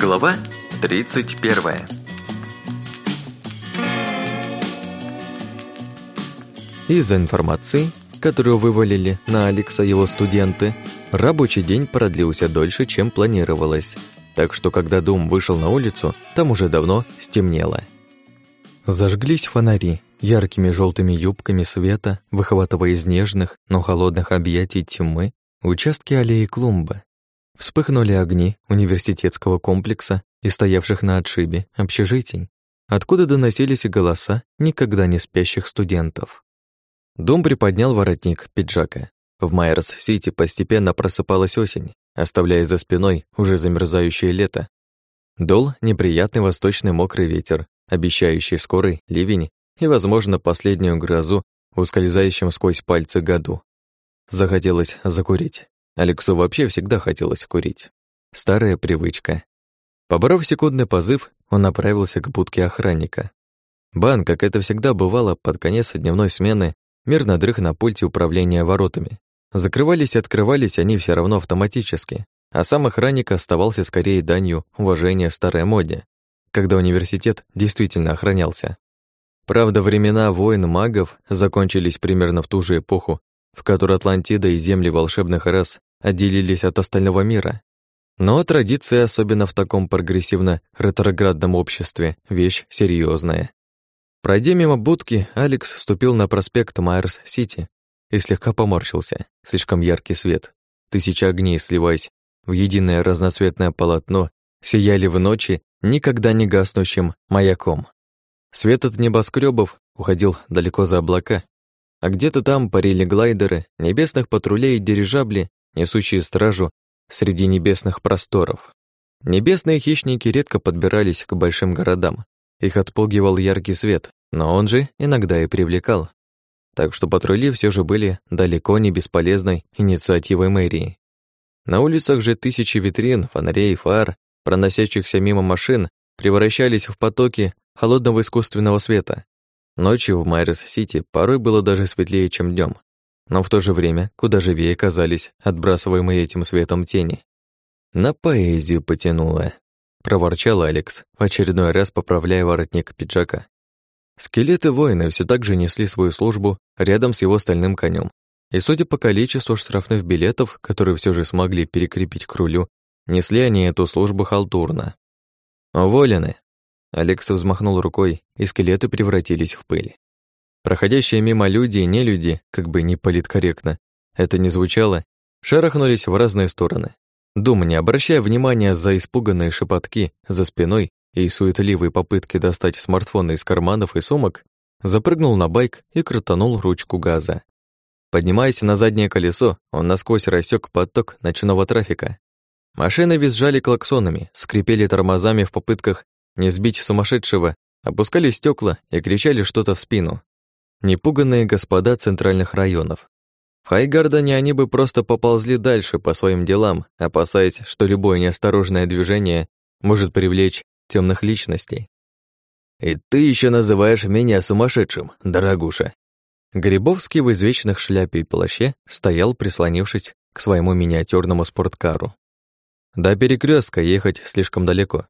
Глава 31 Из-за информации, которую вывалили на Алекса его студенты, рабочий день продлился дольше, чем планировалось. Так что, когда Дум вышел на улицу, там уже давно стемнело. Зажглись фонари, яркими желтыми юбками света, выхватывая из нежных, но холодных объятий тьмы участки аллеи клумбы. Вспыхнули огни университетского комплекса и стоявших на отшибе общежитий, откуда доносились голоса никогда не спящих студентов. Дом приподнял воротник пиджака. В Майерс-Сити постепенно просыпалась осень, оставляя за спиной уже замерзающее лето. Дул неприятный восточный мокрый ветер, обещающий скорый ливень и, возможно, последнюю грозу в ускользающем сквозь пальцы году. Захотелось закурить. Алексу вообще всегда хотелось курить. Старая привычка. Поборов секундный позыв, он направился к будке охранника. Бан, как это всегда бывало, под конец дневной смены мирно дрых на пульте управления воротами. Закрывались и открывались они все равно автоматически, а сам охранник оставался скорее данью уважения старой моде, когда университет действительно охранялся. Правда, времена войн магов закончились примерно в ту же эпоху, в которой Атлантида и земли волшебных рас отделились от остального мира. Но традиции, особенно в таком прогрессивно-ретроградном обществе, вещь серьезная. Пройдя мимо будки, Алекс вступил на проспект Майерс-Сити и слегка поморщился. Слишком яркий свет. Тысячи огней, сливаясь в единое разноцветное полотно, сияли в ночи никогда не гаснущим маяком. Свет от небоскребов уходил далеко за облака, а где-то там парили глайдеры, небесных патрулей и дирижабли, несущие стражу среди небесных просторов. Небесные хищники редко подбирались к большим городам. Их отпугивал яркий свет, но он же иногда и привлекал. Так что патрули все же были далеко не бесполезной инициативой мэрии. На улицах же тысячи витрин, фонарей, фар, проносящихся мимо машин, превращались в потоки холодного искусственного света. Ночью в Майерс-Сити порой было даже светлее, чем днем, но в то же время куда живее казались отбрасываемые этим светом тени. «На поэзию потянуло», — проворчал Алекс, в очередной раз поправляя воротник пиджака. Скелеты воина все так же несли свою службу рядом с его стальным конем, и, судя по количеству штрафных билетов, которые все же смогли перекрепить к рулю, несли они эту службу халтурно. «Уволены», Алекс взмахнул рукой, и скелеты превратились в пыль. Проходящие мимо люди и не люди, как бы не политкорректно, это не звучало, шарахнулись в разные стороны. Дум, не обращая внимания за испуганные шепотки за спиной и суетливые попытки достать смартфоны из карманов и сумок, запрыгнул на байк и крутанул ручку газа. Поднимаясь на заднее колесо, он насквозь рассек поток ночного трафика. Машины визжали клаксонами, скрипели тормозами в попытках не сбить сумасшедшего, опускали стекла и кричали что-то в спину. Непуганные господа центральных районов. В Хайгардене они бы просто поползли дальше по своим делам, опасаясь, что любое неосторожное движение может привлечь темных личностей. «И ты еще называешь меня сумасшедшим, дорогуша!» Грибовский в извечных шляпе и плаще стоял, прислонившись к своему миниатюрному спорткару. До перекрестка ехать слишком далеко.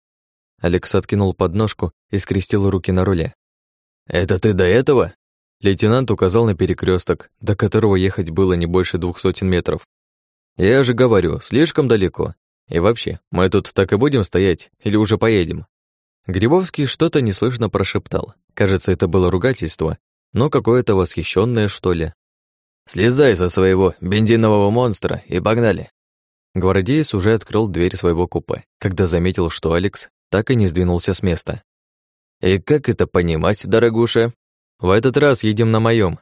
Алекс откинул подножку и скрестил руки на руле. «Это ты до этого?» Лейтенант указал на перекресток, до которого ехать было не больше двух сотен метров. «Я же говорю, слишком далеко. И вообще, мы тут так и будем стоять или уже поедем?» Грибовский что-то неслышно прошептал. Кажется, это было ругательство, но какое-то восхищенное, что ли. «Слезай со своего бензинового монстра и погнали!» Гвардеец уже открыл дверь своего купе, когда заметил, что Алекс так и не сдвинулся с места. «И как это понимать, дорогуша? В этот раз едем на моем.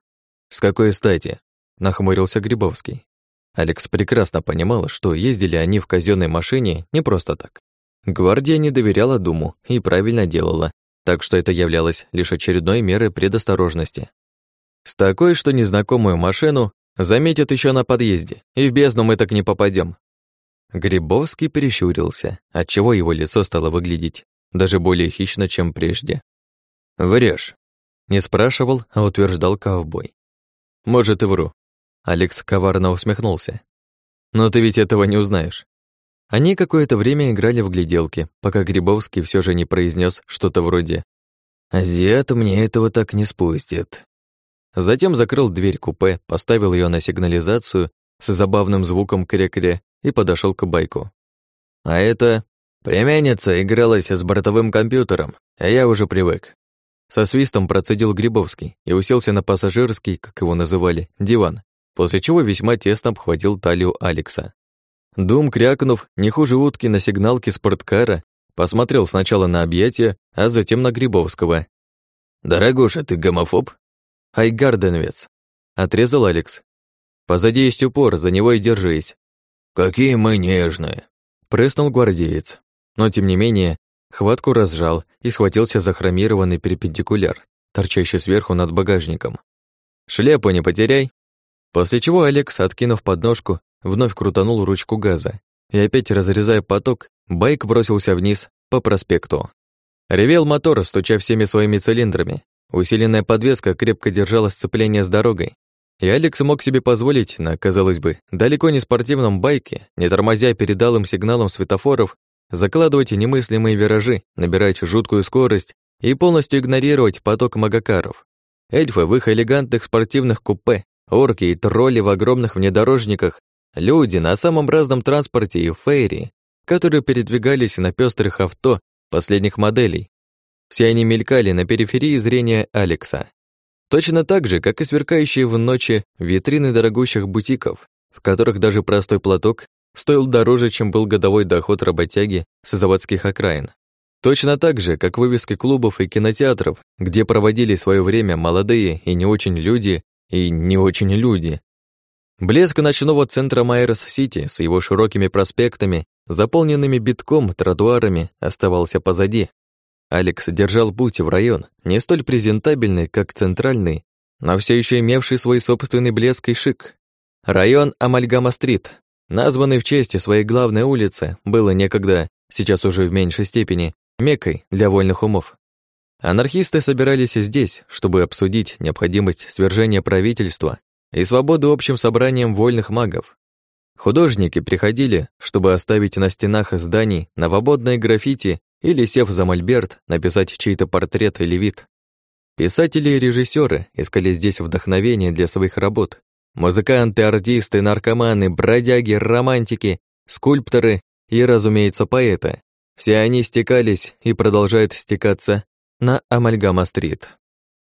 С какой стати?» — нахмурился Грибовский. Алекс прекрасно понимала, что ездили они в казенной машине не просто так. Гвардия не доверяла Думу и правильно делала, так что это являлось лишь очередной мерой предосторожности. С такой, что незнакомую машину заметят еще на подъезде, и в бездну мы так не попадем. Грибовский перещурился, отчего его лицо стало выглядеть даже более хищно, чем прежде. «Врешь?» Не спрашивал, а утверждал ковбой. «Может, и вру». Алекс коварно усмехнулся. «Но ты ведь этого не узнаешь». Они какое-то время играли в гляделки, пока Грибовский все же не произнес что-то вроде «Азиат мне этого так не спустит». Затем закрыл дверь купе, поставил ее на сигнализацию с забавным звуком кря-кря и подошел к байку. А это племянница игралась с бортовым компьютером, а я уже привык. Со свистом процедил Грибовский и уселся на пассажирский, как его называли, диван, после чего весьма тесно обхватил талию Алекса. Дум, крякнув, не хуже утки на сигналке спорткара, посмотрел сначала на объятия, а затем на Грибовского. «Дорогуша, ты гомофоб?» «Айгарденвец», — отрезал Алекс. «Позади есть упор, за него и держись». «Какие мы нежные!» — прыснул гвардеец. Но, тем не менее, хватку разжал и схватился за хромированный перпендикуляр, торчащий сверху над багажником. «Шляпу не потеряй!» После чего Алекс, откинув подножку, вновь крутанул ручку газа, и опять, разрезая поток, байк бросился вниз по проспекту. Ревел мотор, стуча всеми своими цилиндрами. Усиленная подвеска крепко держала сцепление с дорогой. И Алекс мог себе позволить на, казалось бы, далеко не спортивном байке, не тормозя перед алым сигналом светофоров, закладывать немыслимые виражи, набирать жуткую скорость и полностью игнорировать поток магакаров. Эльфы в их элегантных спортивных купе, орки и тролли в огромных внедорожниках Люди на самом разном транспорте и фейри, которые передвигались на пестрых авто последних моделей. Все они мелькали на периферии зрения Алекса. Точно так же, как и сверкающие в ночи витрины дорогущих бутиков, в которых даже простой платок стоил дороже, чем был годовой доход работяги с заводских окраин. Точно так же, как вывески клубов и кинотеатров, где проводили свое время молодые и не очень люди, и не очень люди, Блеск ночного центра Майерс-Сити с его широкими проспектами, заполненными битком тротуарами, оставался позади. Алекс держал путь в район, не столь презентабельный, как центральный, но все еще имевший свой собственный блеск и шик. Район Амальгама-стрит, названный в честь своей главной улицы, было некогда, сейчас уже в меньшей степени, меккой для вольных умов. Анархисты собирались здесь, чтобы обсудить необходимость свержения правительства и свободу общим собранием вольных магов. Художники приходили, чтобы оставить на стенах зданий новободные граффити или, сев за мольберт, написать чей-то портрет или вид. Писатели и режиссеры искали здесь вдохновение для своих работ. Музыканты, артисты, наркоманы, бродяги, романтики, скульпторы и, разумеется, поэты. Все они стекались и продолжают стекаться на Амальгама-стрит.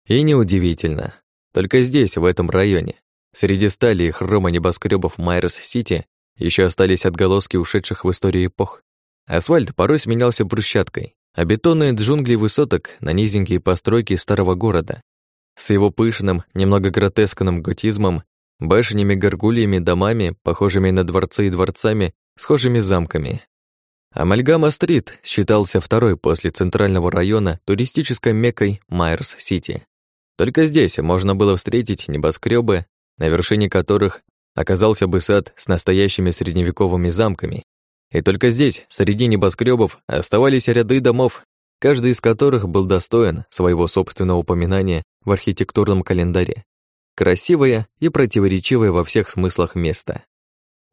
И неудивительно, только здесь, в этом районе, среди стали и хрома небоскребов Майерс-Сити, еще остались отголоски ушедших в историю эпох. Асфальт порой сменялся брусчаткой, а бетонные джунгли высоток на низенькие постройки старого города. С его пышным, немного гротескным готизмом, башнями, горгульями, домами, похожими на дворцы и дворцами, схожими замками. Амальгама-стрит считался второй после центрального района туристической меккой Майерс-Сити. Только здесь можно было встретить небоскребы, на вершине которых оказался бы сад с настоящими средневековыми замками. И только здесь, среди небоскребов, оставались ряды домов, каждый из которых был достоин своего собственного упоминания в архитектурном календаре. Красивое и противоречивое во всех смыслах место.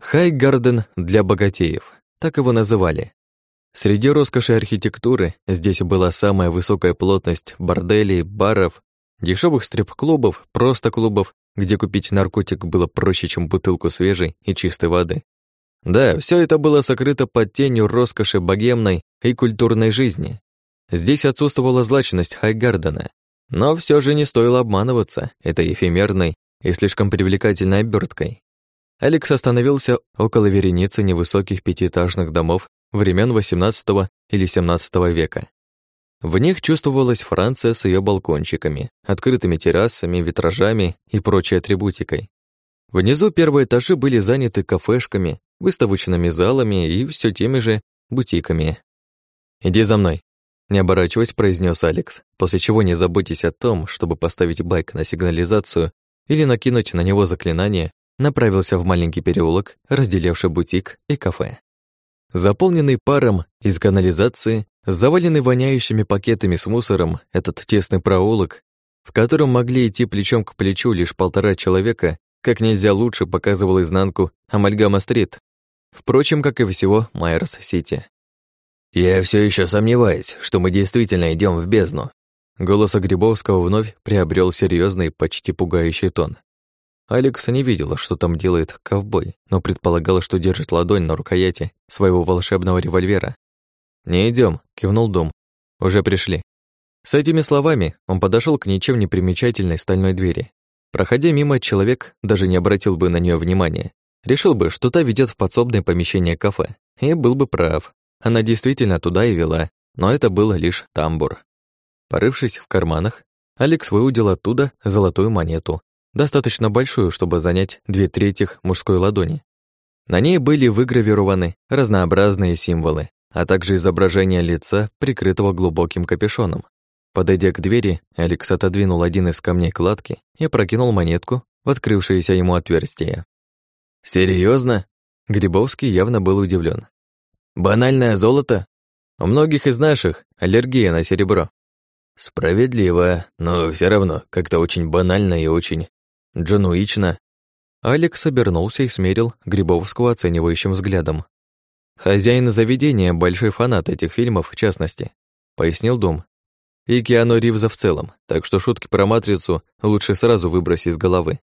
Хайгарден для богатеев, так его называли. Среди роскоши архитектуры здесь была самая высокая плотность борделей, баров, Дешевых стрип-клубов, просто клубов, где купить наркотик было проще, чем бутылку свежей и чистой воды. Да, все это было сокрыто под тенью роскоши богемной и культурной жизни. Здесь отсутствовала злачность Хайгардена, но все же не стоило обманываться этой эфемерной и слишком привлекательной оберткой. Алекс остановился около вереницы невысоких пятиэтажных домов времен XVIII или XVII века. В них чувствовалась Франция с ее балкончиками, открытыми террасами, витражами и прочей атрибутикой. Внизу первые этажи были заняты кафешками, выставочными залами и все теми же бутиками. «Иди за мной», — не оборачиваясь, произнес Алекс, после чего не заботьтесь о том, чтобы поставить байк на сигнализацию или накинуть на него заклинание, направился в маленький переулок, разделявший бутик и кафе. Заполненный паром из канализации, заваленный воняющими пакетами с мусором, этот тесный проулок, в котором могли идти плечом к плечу лишь полтора человека, как нельзя лучше показывал изнанку Амальгама-стрит. Впрочем, как и всего Майерс-Сити. «Я все еще сомневаюсь, что мы действительно идем в бездну». Голос Грибовского вновь приобрел серьезный, почти пугающий тон. Алекс не видела, что там делает ковбой, но предполагала, что держит ладонь на рукояти своего волшебного револьвера. «Не идем, кивнул Дом. «Уже пришли». С этими словами он подошел к ничем не примечательной стальной двери. Проходя мимо, человек даже не обратил бы на нее внимания. Решил бы, что та ведет в подсобное помещение кафе. И был бы прав. Она действительно туда и вела, но это было лишь тамбур. Порывшись в карманах, Алекс выудил оттуда золотую монету, достаточно большую, чтобы занять две трети мужской ладони. На ней были выгравированы разнообразные символы, а также изображение лица, прикрытого глубоким капюшоном. Подойдя к двери, Алекс отодвинул один из камней кладки и прокинул монетку в открывшееся ему отверстие. Серьезно? Грибовский явно был удивлен. «Банальное золото? У многих из наших аллергия на серебро». «Справедливо, но все равно как-то очень банально и очень джануично». Алекс обернулся и смерил Грибовского оценивающим взглядом. «Хозяин заведения – большой фанат этих фильмов, в частности», – пояснил Дом. «И Киану Ривза в целом, так что шутки про «Матрицу» лучше сразу выбросить из головы».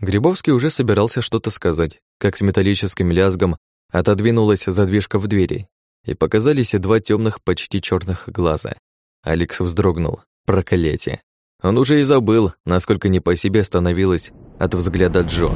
Грибовский уже собирался что-то сказать, как с металлическим лязгом отодвинулась задвижка в двери, и показались два темных, почти черных глаза. Алекс вздрогнул. Проклятие. Он уже и забыл, насколько не по себе становилось от взгляда Джо.